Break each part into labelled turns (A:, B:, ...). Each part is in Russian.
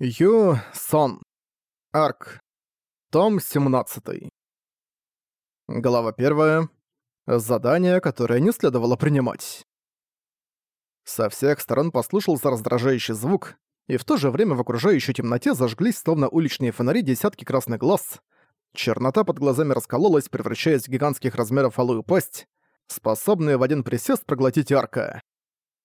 A: Ю Сон. Арк. Том 17. Глава 1. Задание, которое не следовало принимать. Со всех сторон послушался раздражающий звук, и в то же время в окружающей темноте зажглись словно уличные фонари десятки красных глаз. Чернота под глазами раскололась, превращаясь в гигантских размеров алую пасть, способную в один присест проглотить арка.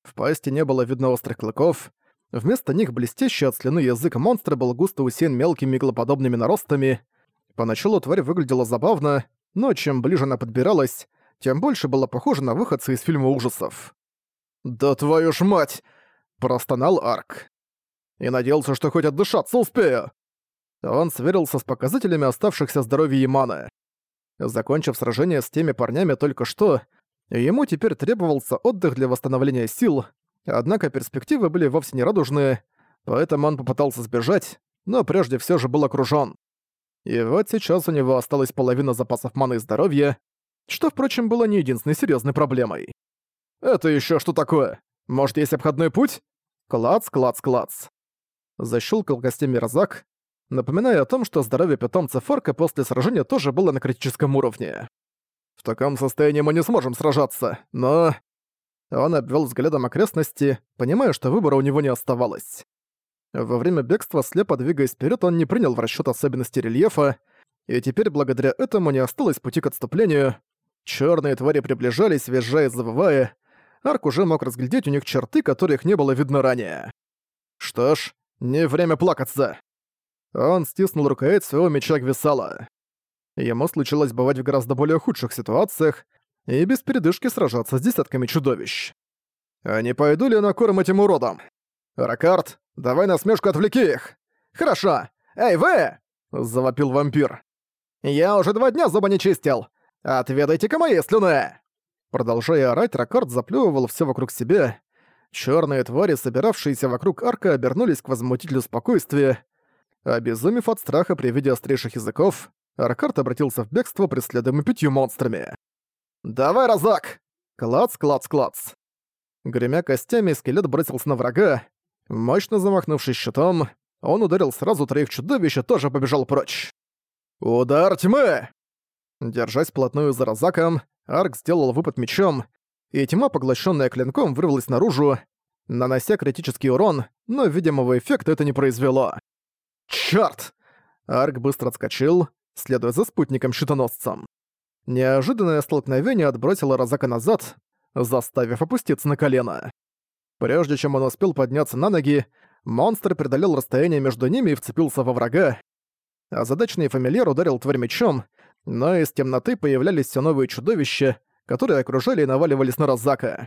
A: В пасти не было видно острых клыков, Вместо них блестящий от слюны язык монстра был густо усеян мелкими иглоподобными наростами. Поначалу тварь выглядела забавно, но чем ближе она подбиралась, тем больше была похожа на выходца из фильма ужасов. «Да твою ж мать!» – простонал Арк. «И надеялся, что хоть отдышаться успею!» Он сверился с показателями оставшихся здоровья Ямана. Закончив сражение с теми парнями только что, ему теперь требовался отдых для восстановления сил – Однако перспективы были вовсе не радужные, поэтому он попытался сбежать, но прежде все же был окружён. И вот сейчас у него осталась половина запасов маны и здоровья, что, впрочем, было не единственной серьезной проблемой. «Это еще что такое? Может, есть обходной путь?» Клац, клац, клац. Защелкал костями Розак, напоминая о том, что здоровье питомца Форка после сражения тоже было на критическом уровне. «В таком состоянии мы не сможем сражаться, но...» Он обвел взглядом окрестности, понимая, что выбора у него не оставалось. Во время бегства, слепо двигаясь вперед, он не принял в расчет особенности рельефа, и теперь благодаря этому не осталось пути к отступлению. Черные твари приближались, визжая и завывая. Арк уже мог разглядеть у них черты, которых не было видно ранее. Что ж, не время плакаться. Он стиснул рукоять своего меча Гвисала. Ему случилось бывать в гораздо более худших ситуациях, и без передышки сражаться с десятками чудовищ. А не пойду ли на корм этим уродам? Ракард, давай насмешку отвлеки их! Хорошо! Эй, вы! Завопил вампир. Я уже два дня зуба не чистил! Отведайте-ка моей слюны! Продолжая орать, Ракард заплёвывал все вокруг себя. Черные твари, собиравшиеся вокруг арка, обернулись к возмутителю спокойствия. Обезумев от страха при виде острейших языков, Ракард обратился в бегство, преследуемый пятью монстрами. «Давай, разок!» Клац, клац, клац. Гремя костями, скелет бросился на врага. Мощно замахнувшись щитом, он ударил сразу троих чудовищ и тоже побежал прочь. «Удар тьмы!» Держась плотную за Розаком, Арк сделал выпад мечом, и тьма, поглощенная клинком, вырвалась наружу, нанося критический урон, но видимого эффекта это не произвело. «Чёрт!» Арк быстро отскочил, следуя за спутником-щитоносцем. Неожиданное столкновение отбросило Розака назад, заставив опуститься на колено. Прежде чем он успел подняться на ноги, монстр преодолел расстояние между ними и вцепился во врага. Озадаченный фамильяр ударил тварь мечом, но из темноты появлялись все новые чудовища, которые окружали и наваливались на Розака.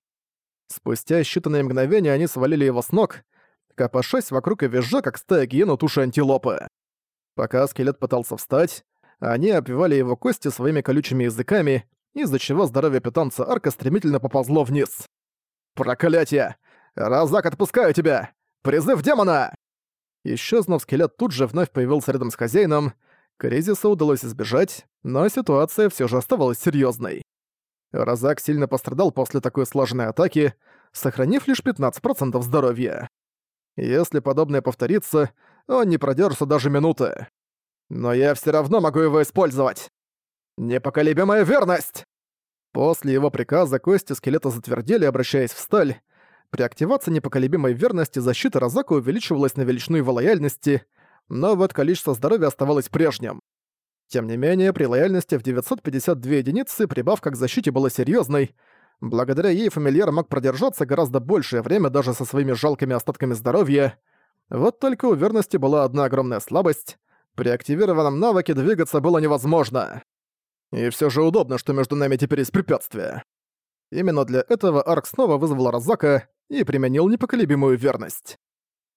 A: Спустя считанные мгновения они свалили его с ног, копошась вокруг и визжа, как стая гиен туши антилопы. Пока скелет пытался встать, они обвивали его кости своими колючими языками, из-за чего здоровье питомца арка стремительно поползло вниз. «Проклятие! Разак, отпускаю тебя! Призыв демона!» Исчезнув, скелет тут же вновь появился рядом с хозяином. Кризиса удалось избежать, но ситуация все же оставалась серьезной. Разак сильно пострадал после такой слаженной атаки, сохранив лишь 15% здоровья. Если подобное повторится, он не продержится даже минуты. Но я все равно могу его использовать. Непоколебимая верность! После его приказа кости скелета затвердели, обращаясь в сталь. При активации непоколебимой верности защита Розака увеличивалась на величину его лояльности, но вот количество здоровья оставалось прежним. Тем не менее, при лояльности в 952 единицы прибавка к защите была серьезной. Благодаря ей фамильяр мог продержаться гораздо большее время даже со своими жалкими остатками здоровья. Вот только у верности была одна огромная слабость — при активированном навыке двигаться было невозможно. И все же удобно, что между нами теперь есть препятствие. Именно для этого Арк снова вызвал Розака и применил непоколебимую верность.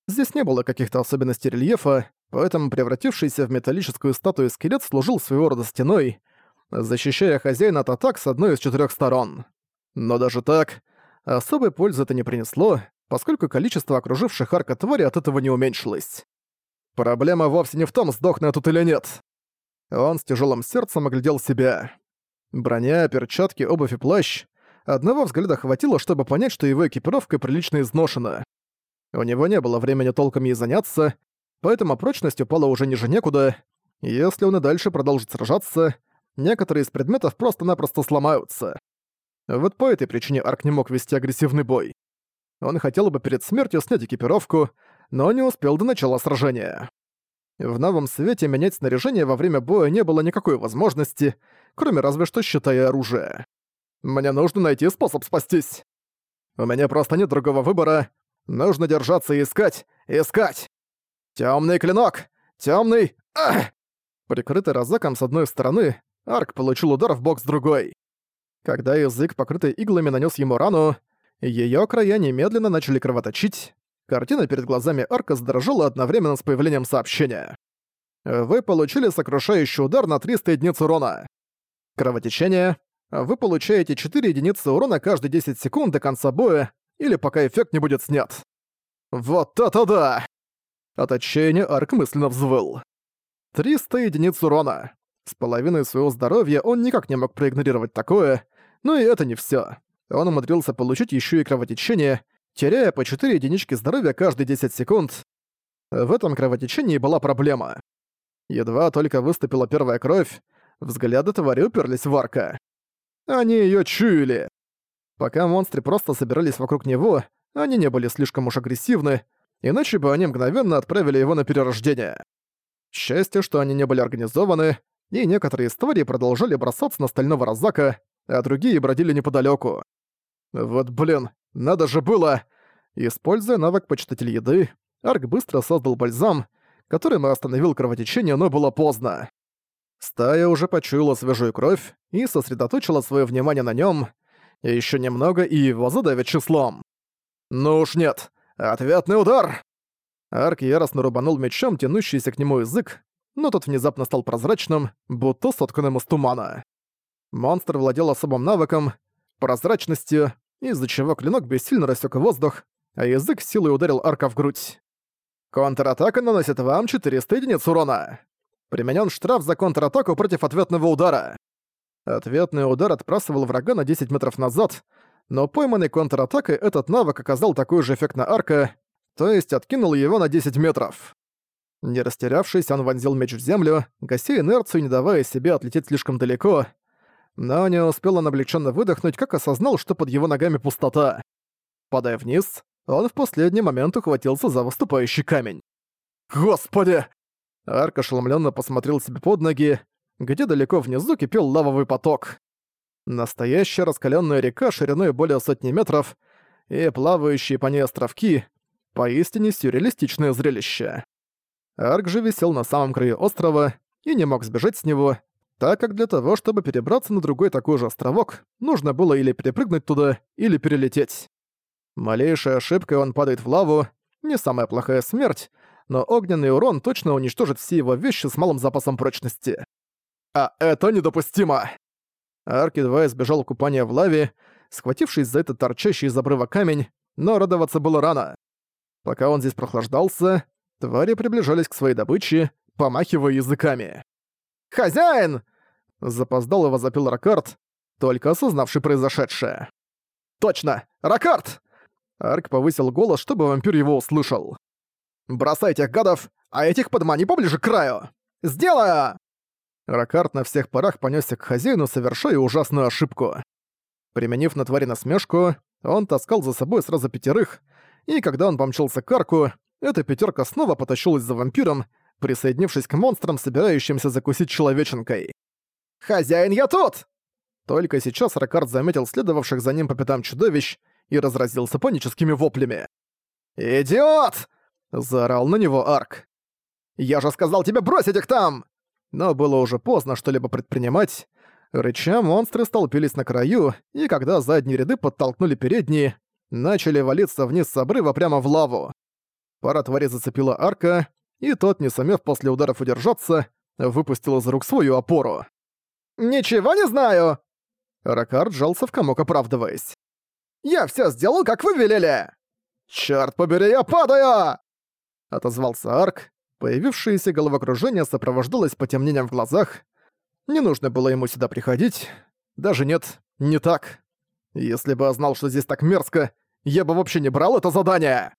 A: Здесь не было каких-то особенностей рельефа, поэтому превратившийся в металлическую статую скелет служил своего рода стеной, защищая хозяина от атак с одной из четырех сторон. Но даже так, особой пользы это не принесло, поскольку количество окруживших арка твари от этого не уменьшилось. Проблема вовсе не в том, сдохну я тут или нет. Он с тяжелым сердцем оглядел себя. Броня, перчатки, обувь и плащ. Одного взгляда хватило, чтобы понять, что его экипировка прилично изношена. У него не было времени толком ей заняться, поэтому прочность упала уже ниже некуда. Если он и дальше продолжит сражаться, некоторые из предметов просто-напросто сломаются. Вот по этой причине Арк не мог вести агрессивный бой. Он хотел бы перед смертью снять экипировку, но не успел до начала сражения. В новом свете менять снаряжение во время боя не было никакой возможности, кроме разве что щита и оружия. Мне нужно найти способ спастись. У меня просто нет другого выбора. Нужно держаться и искать, искать. Темный клинок! Темный! Ах! Прикрытый розаком с одной стороны, Арк получил удар в бок с другой. Когда язык, покрытый иглами, нанес ему рану, ее края немедленно начали кровоточить. Картина перед глазами Арка задрожала одновременно с появлением сообщения. Вы получили сокрушающий удар на 300 единиц урона. Кровотечение. Вы получаете 4 единицы урона каждые 10 секунд до конца боя, или пока эффект не будет снят. Вот это да! От отчаяния Арк мысленно взвыл. 300 единиц урона. С половиной своего здоровья он никак не мог проигнорировать такое, но и это не всё. Он умудрился получить ещё и кровотечение, теряя по 4 единички здоровья каждые 10 секунд. В этом кровотечении была проблема. Едва только выступила первая кровь, взгляды твари уперлись в арка. Они её чуяли. Пока монстры просто собирались вокруг него, они не были слишком уж агрессивны, иначе бы они мгновенно отправили его на перерождение. Счастье, что они не были организованы, и некоторые из тварей продолжали бросаться на стального разака, а другие бродили неподалёку. Вот блин, надо же было! Используя навык почитатель еды, Арк быстро создал бальзам, которым остановил кровотечение, но было поздно. Стая уже почуяла свежую кровь и сосредоточила свое внимание на нем. Еще немного, и его задавят числом. Ну уж нет. Ответный удар! Арк яростно рубанул мечом тянущийся к нему язык, но тот внезапно стал прозрачным, будто сотканным из тумана. Монстр владел особым навыком — прозрачностью, из-за чего клинок бессильно рассек воздух, а язык силой ударил арка в грудь. Контратака наносит вам 400 единиц урона. Применен штраф за контратаку против ответного удара. Ответный удар отбрасывал врага на 10 метров назад, но пойманный контратакой этот навык оказал такой же эффект на арка, то есть откинул его на 10 метров. Не растерявшись, он вонзил меч в землю, гася инерцию, не давая себе отлететь слишком далеко, но не успел он облегченно выдохнуть, как осознал, что под его ногами пустота. Падая вниз, он в последний момент ухватился за выступающий камень. «Господи!» Арк ошеломленно посмотрел себе под ноги, где далеко внизу кипел лавовый поток. Настоящая раскаленная река шириной более сотни метров и плавающие по ней островки — поистине сюрреалистичное зрелище. Арк же висел на самом краю острова и не мог сбежать с него, так как для того, чтобы перебраться на другой такой же островок, нужно было или перепрыгнуть туда, или перелететь. Малейшая ошибка, он падает в лаву, не самая плохая смерть, но огненный урон точно уничтожит все его вещи с малым запасом прочности. А это недопустимо! Арк едва избежал купания в лаве, схватившись за этот торчащий из обрыва камень, но радоваться было рано. Пока он здесь прохлаждался, твари приближались к своей добыче, помахивая языками. «Хозяин!» — запоздал его запил Ракард, только осознавший произошедшее. «Точно! Ракард!» Арк повысил голос, чтобы вампир его услышал. «Бросай этих гадов, а этих подмани поближе к краю! Сделаю!» Ракард на всех парах понесся к хозяину, совершая ужасную ошибку. Применив на твари насмешку, он таскал за собой сразу пятерых, и когда он помчался к арку, эта пятерка снова потащилась за вампиром, присоединившись к монстрам, собирающимся закусить человеченкой. «Хозяин, я тут!» Только сейчас Ракард заметил следовавших за ним по пятам чудовищ и разразился паническими воплями. «Идиот!» — заорал на него Арк. «Я же сказал тебе бросить их там!» Но было уже поздно что-либо предпринимать. Рыча монстры столпились на краю, и когда задние ряды подтолкнули передние, начали валиться вниз с обрыва прямо в лаву. Пара тварей зацепила Арка, и тот, не сумев после ударов удержаться, выпустил из рук свою опору. «Ничего не знаю!» Ракард сжался в комок, оправдываясь. «Я все сделал, как вы велели!» «Чёрт побери, я падаю!» Отозвался Арк. Появившееся головокружение сопровождалось потемнением в глазах. Не нужно было ему сюда приходить. Даже нет, не так. Если бы я знал, что здесь так мерзко, я бы вообще не брал это задание.